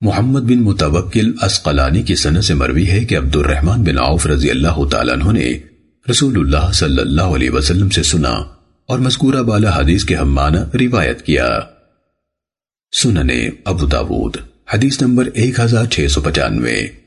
محمد بن متوکل اسقلانی کی سنہ سے مروی ہے کہ عبد الرحمن بن عوف رضی اللہ تعالیٰ عنہ نے رسول اللہ صلی اللہ علیہ وسلم سے سنا اور مذکورہ بالا حدیث کے ہم روایت کیا۔ سننے ابو داود، حدیث نمبر ایک ہزار چھ سو پچانوے۔